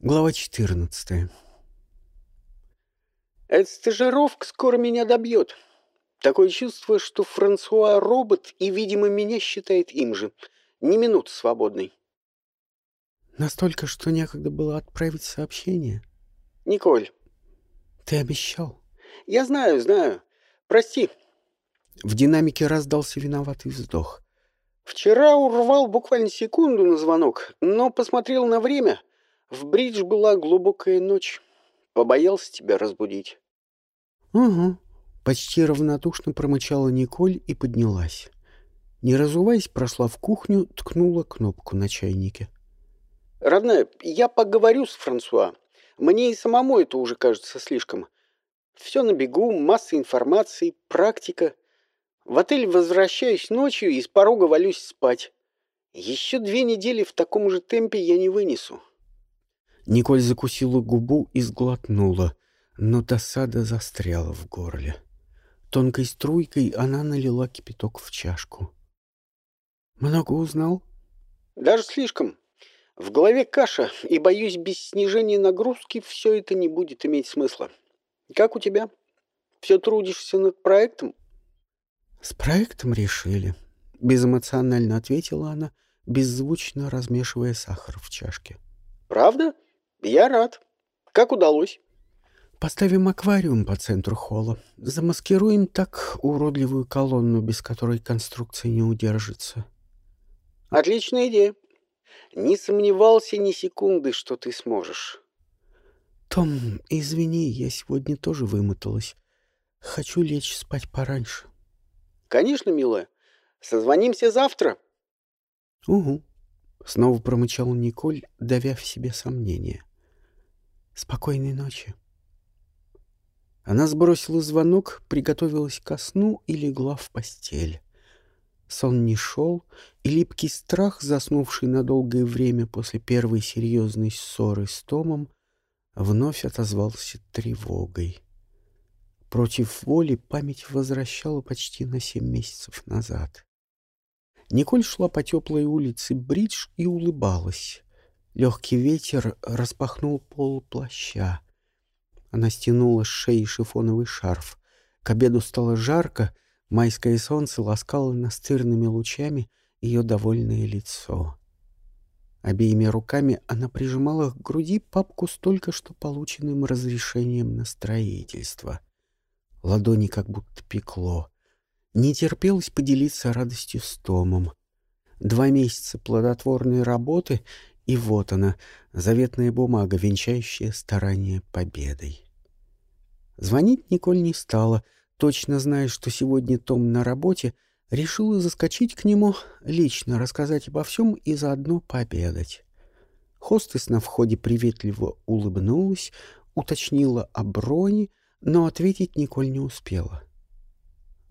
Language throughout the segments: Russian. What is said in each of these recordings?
Глава 14. Эта стажировка скоро меня добьет. Такое чувство, что Франсуа робот и, видимо, меня считает им же. Ни минуты свободной. Настолько, что некогда было отправить сообщение. Николь, Ты обещал. я знаю, знаю. Прости, В динамике раздался виноватый вздох. вчера урвал буквально секунду на звонок, но посмотрел на время. В бридж была глубокая ночь. Побоялся тебя разбудить. Угу. Почти равнодушно промычала Николь и поднялась. Не разуваясь, прошла в кухню, ткнула кнопку на чайнике. Родная, я поговорю с Франсуа. Мне и самому это уже кажется слишком. Все на бегу, масса информации, практика. В отель возвращаюсь ночью и с порога валюсь спать. Еще две недели в таком же темпе я не вынесу. Николь закусила губу и сглотнула, но досада застряла в горле. Тонкой струйкой она налила кипяток в чашку. «Много узнал?» Даже слишком. В голове каша, и, боюсь, без снижения нагрузки все это не будет иметь смысла. Как у тебя? Все трудишься над проектом? «С проектом решили», — безэмоционально ответила она, беззвучно размешивая сахар в чашке. Правда? Я рад. Как удалось? «Поставим аквариум по центру холла. Замаскируем так уродливую колонну, без которой конструкция не удержится». Отличная идея. Не сомневался ни секунды, что ты сможешь. «Том, извини, я сегодня тоже вымоталась. Хочу лечь спать пораньше». Конечно, милая. Созвонимся завтра. «Угу», — снова промычал Николь, давя в себе сомнения. «Спокойной ночи». Она сбросила звонок, приготовилась ко сну и легла в постель. Сон не шел, и липкий страх, заснувший на долгое время после первой серьезной ссоры с Томом, вновь отозвался тревогой. Против воли память возвращала почти на семь месяцев назад. Николь шла по теплой улице Бридж и улыбалась. Легкий ветер распахнул пол плаща. Она стянула с шеи шифоновый шарф. К обеду стало жарко, майское солнце ласкало настырными лучами ее довольное лицо. Обеими руками она прижимала к груди папку с только что полученным разрешением на строительство. Ладони как будто пекло. Не терпелось поделиться радостью с Томом. Два месяца плодотворной работы, и вот она, заветная бумага, венчающая старание победой. Звонить Николь не стала, точно зная, что сегодня Том на работе, решила заскочить к нему, лично рассказать обо всем и заодно пообедать. Хостес на входе приветливо улыбнулась, уточнила о броне, но ответить Николь не успела.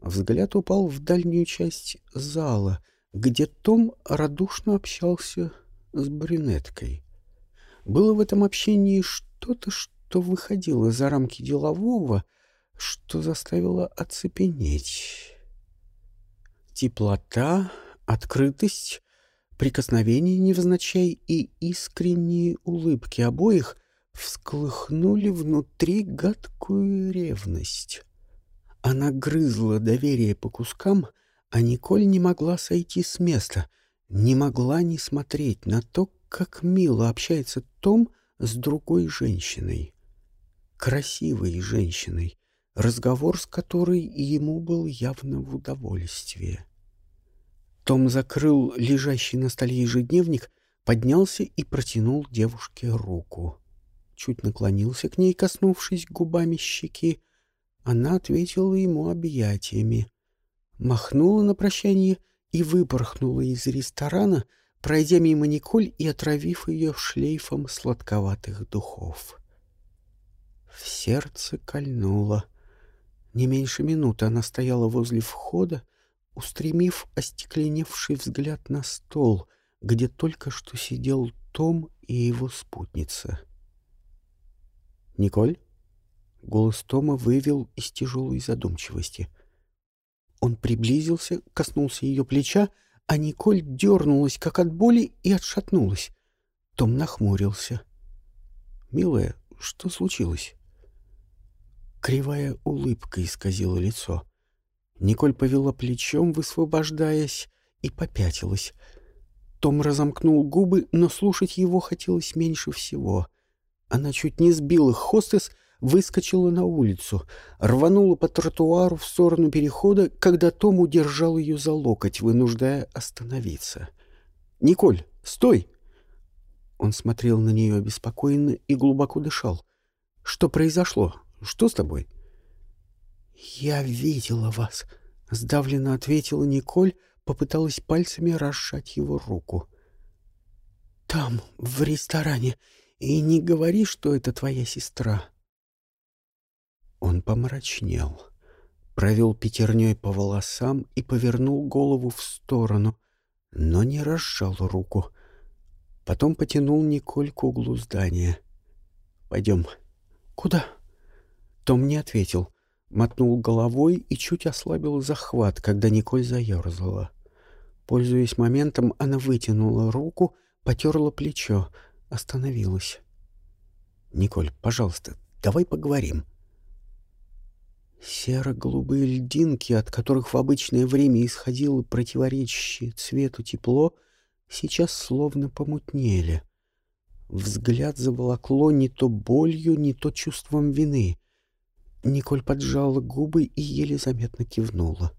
Взгляд упал в дальнюю часть зала, где Том радушно общался с брюнеткой. Было в этом общении что-то, что выходило за рамки делового, что заставило оцепенеть. Теплота, открытость, прикосновение невзначай и искренние улыбки обоих всколыхнули внутри гадкую ревность. Она грызла доверие по кускам, а Николь не могла сойти с места, не могла не смотреть на то, как мило общается Том с другой женщиной. Красивой женщиной, разговор с которой ему был явно в удовольствие. Том закрыл лежащий на столе ежедневник, поднялся и протянул девушке руку. Чуть наклонился к ней, коснувшись губами щеки, она ответила ему объятиями, махнула на прощание и выпорхнула из ресторана, пройдя мимо Николь и отравив ее шлейфом сладковатых духов. В сердце кольнуло. Не меньше минуты она стояла возле входа, устремив остекленевший взгляд на стол, где только что сидел Том и его спутница. «Николь?» Голос Тома вывел из тяжелой задумчивости. Он приблизился, коснулся ее плеча, а Николь дернулась, как от боли, и отшатнулась. Том нахмурился. «Милая, что случилось?» Кривая улыбка исказила лицо. Николь повела плечом, высвобождаясь, и попятилась. Том разомкнул губы, но слушать его хотелось меньше всего. Она чуть не сбила хостес, выскочила на улицу, рванула по тротуару в сторону перехода, когда Том удержал ее за локоть, вынуждая остановиться. «Николь, стой!» Он смотрел на нее обеспокоенно и глубоко дышал. «Что произошло? Что с тобой?» «Я видела вас», — сдавленно ответила Николь, попыталась пальцами расшать его руку. «Там, в ресторане, и не говори, что это твоя сестра». Он помрачнел, провел пятерней по волосам и повернул голову в сторону, но не разжал руку. Потом потянул Николь к углу здания. «Пойдем». «Куда?» Том не ответил, мотнул головой и чуть ослабил захват, когда Николь заерзала. Пользуясь моментом, она вытянула руку, потерла плечо, остановилась. «Николь, пожалуйста, давай поговорим». Серо-голубые льдинки, от которых в обычное время исходило противоречащее цвету тепло, сейчас словно помутнели. Взгляд заволокло не то болью, не то чувством вины. Николь поджала губы и еле заметно кивнула.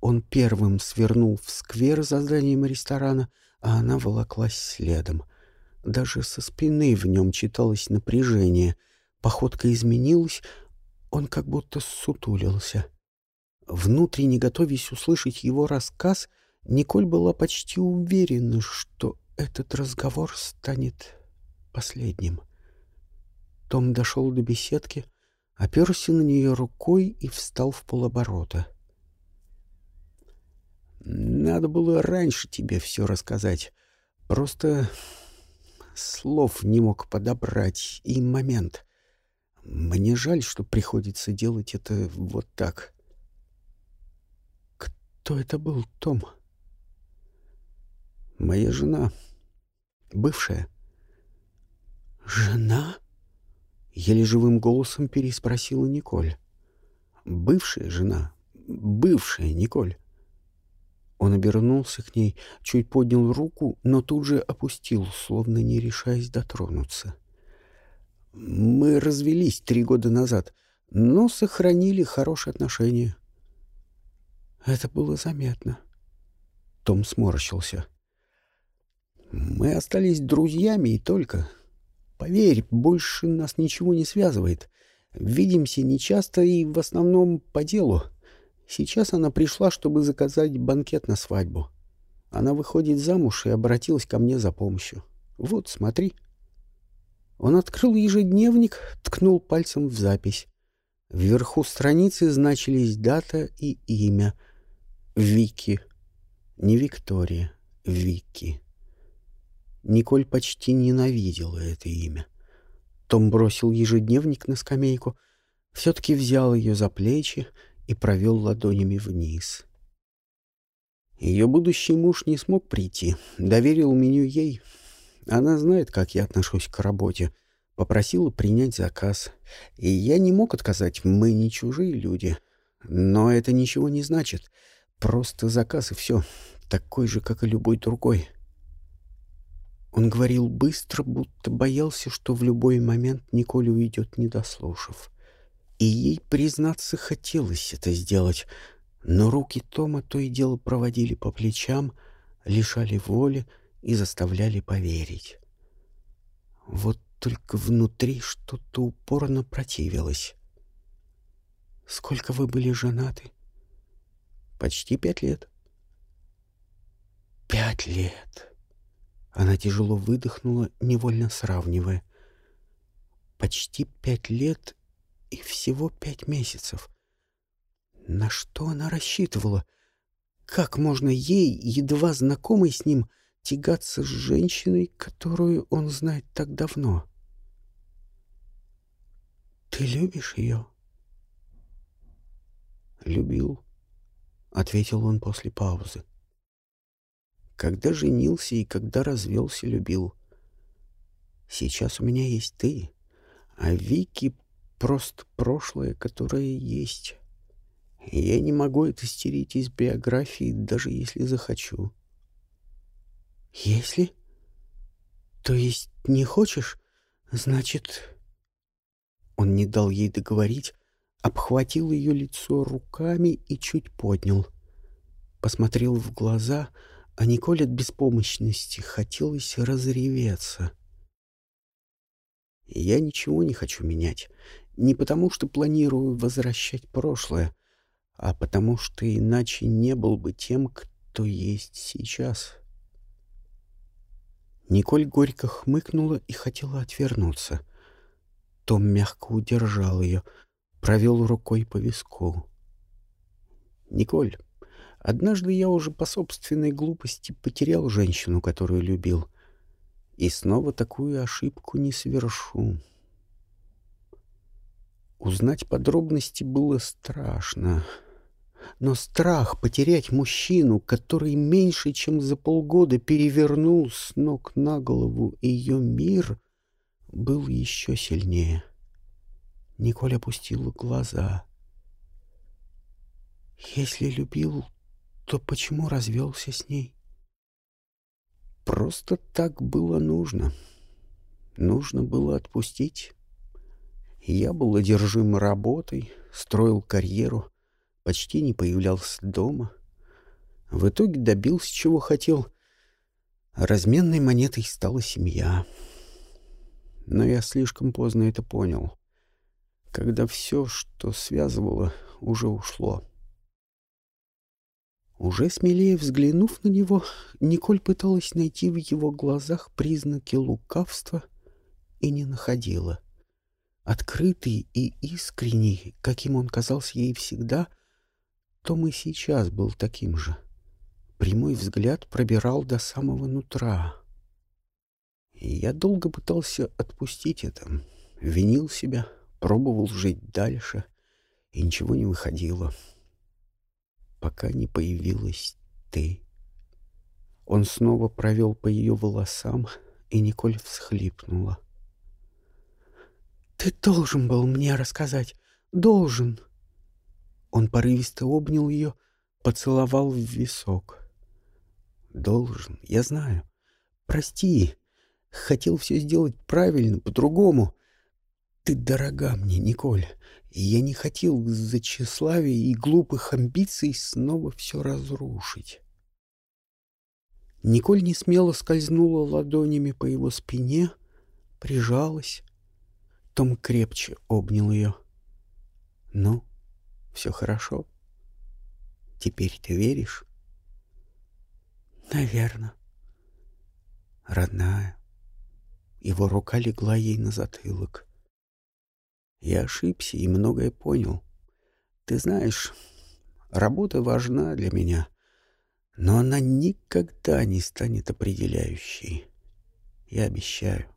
Он первым свернул в сквер за зданием ресторана, а она волоклась следом. Даже со спины в нем читалось напряжение. Походка изменилась, он как будто сутулился. Внутренне готовясь услышать его рассказ, Николь была почти уверена, что этот разговор станет последним. Том дошел до беседки, оперся на нее рукой и встал в полоборота. «Надо было раньше тебе все рассказать. Просто слов не мог подобрать и момент. Мне жаль, что приходится делать это вот так. Кто это был, Том? Моя жена. Бывшая. Жена? Еле живым голосом переспросила Николь. Бывшая жена. Бывшая Николь. Он обернулся к ней, чуть поднял руку, но тут же опустил, словно не решаясь дотронуться. — мы развелись три года назад, но сохранили хорошие отношения. Это было заметно. Том сморщился. Мы остались друзьями и только. Поверь, больше нас ничего не связывает. Видимся нечасто и в основном по делу. Сейчас она пришла, чтобы заказать банкет на свадьбу. Она выходит замуж и обратилась ко мне за помощью. Вот, смотри. — он открыл ежедневник, ткнул пальцем в запись. Вверху страницы значились дата и имя. Вики. Не Виктория, Вики. Николь почти ненавидела это имя. Том бросил ежедневник на скамейку, все-таки взял ее за плечи и провел ладонями вниз. Ее будущий муж не смог прийти, доверил меню ей, она знает, как я отношусь к работе. Попросила принять заказ. И я не мог отказать, мы не чужие люди. Но это ничего не значит. Просто заказ и все. Такой же, как и любой другой. Он говорил быстро, будто боялся, что в любой момент Николь уйдет, не дослушав. И ей, признаться, хотелось это сделать, но руки Тома то и дело проводили по плечам, лишали воли, и заставляли поверить. Вот только внутри что-то упорно противилось. «Сколько вы были женаты?» «Почти пять лет». «Пять лет!» Она тяжело выдохнула, невольно сравнивая. «Почти пять лет и всего пять месяцев. На что она рассчитывала? Как можно ей, едва знакомой с ним, — тягаться с женщиной, которую он знает так давно. «Ты любишь ее?» «Любил», — ответил он после паузы. «Когда женился и когда развелся, любил. Сейчас у меня есть ты, а Вики просто прошлое, которое есть. Я не могу это стереть из биографии, даже если захочу. Если? То есть не хочешь? Значит... Он не дал ей договорить, обхватил ее лицо руками и чуть поднял. Посмотрел в глаза, а Николь от беспомощности хотелось разреветься. Я ничего не хочу менять. Не потому, что планирую возвращать прошлое, а потому, что иначе не был бы тем, кто есть сейчас. Николь горько хмыкнула и хотела отвернуться. Том мягко удержал ее, провел рукой по виску. «Николь, однажды я уже по собственной глупости потерял женщину, которую любил, и снова такую ошибку не совершу». Узнать подробности было страшно. Но страх потерять мужчину, который меньше, чем за полгода перевернул с ног на голову ее мир, был еще сильнее. Николь опустила глаза. «Если любил, то почему развелся с ней?» «Просто так было нужно. Нужно было отпустить». Я был одержим работой, строил карьеру, почти не появлялся дома. В итоге добился, чего хотел. Разменной монетой стала семья. Но я слишком поздно это понял, когда все, что связывало, уже ушло. Уже смелее взглянув на него, Николь пыталась найти в его глазах признаки лукавства и не находила. Открытый и искренний, каким он казался ей всегда, Том и сейчас был таким же. Прямой взгляд пробирал до самого нутра. И я долго пытался отпустить это, винил себя, пробовал жить дальше, и ничего не выходило. Пока не появилась ты. Он снова провел по ее волосам, и Николь всхлипнула. Ты должен был мне рассказать. Должен. Он порывисто обнял ее, поцеловал в висок. Должен, я знаю. Прости. Хотел все сделать правильно, по-другому. Ты дорога мне, Николь, и я не хотел из-за тщеславия и глупых амбиций снова все разрушить. Николь не смело скользнула ладонями по его спине, прижалась, том крепче обнял ее. «Ну, все хорошо. Теперь ты веришь?» «Наверно». «Родная». Его рука легла ей на затылок. «Я ошибся и многое понял. Ты знаешь, работа важна для меня, но она никогда не станет определяющей. Я обещаю».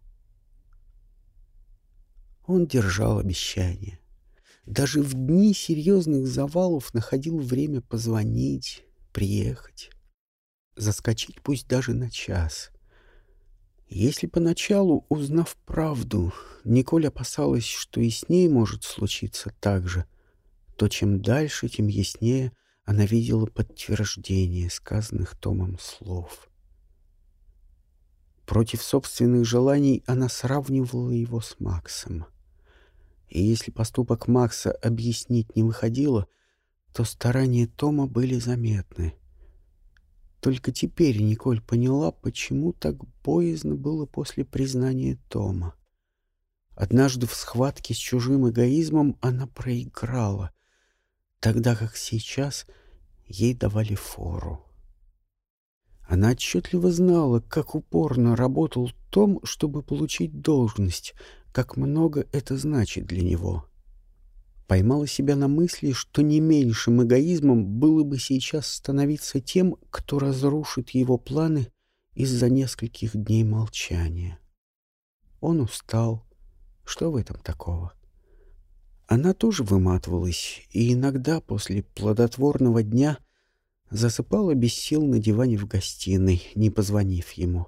Он держал обещание. Даже в дни серьезных завалов находил время позвонить, приехать, заскочить пусть даже на час. Если поначалу, узнав правду, Николь опасалась, что и с ней может случиться так же, то чем дальше, тем яснее она видела подтверждение сказанных Томом слов. Против собственных желаний она сравнивала его с Максом — и если поступок Макса объяснить не выходило, то старания Тома были заметны. Только теперь Николь поняла, почему так боязно было после признания Тома. Однажды в схватке с чужим эгоизмом она проиграла, тогда как сейчас ей давали фору. Она отчетливо знала, как упорно работал Том, чтобы получить должность, как много это значит для него. Поймала себя на мысли, что не меньшим эгоизмом было бы сейчас становиться тем, кто разрушит его планы из-за нескольких дней молчания. Он устал. Что в этом такого? Она тоже выматывалась, и иногда после плодотворного дня засыпала без сил на диване в гостиной, не позвонив ему.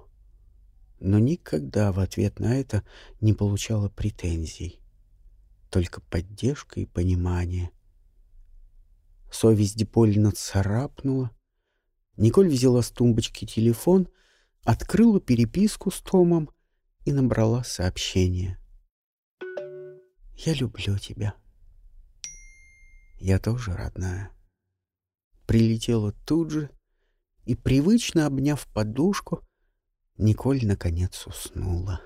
Но никогда в ответ на это не получала претензий. Только поддержка и понимание. Совесть больно царапнула. Николь взяла с тумбочки телефон, открыла переписку с Томом и набрала сообщение. «Я люблю тебя». «Я тоже, родная». Прилетела тут же, и, привычно обняв подушку, Николь наконец уснула.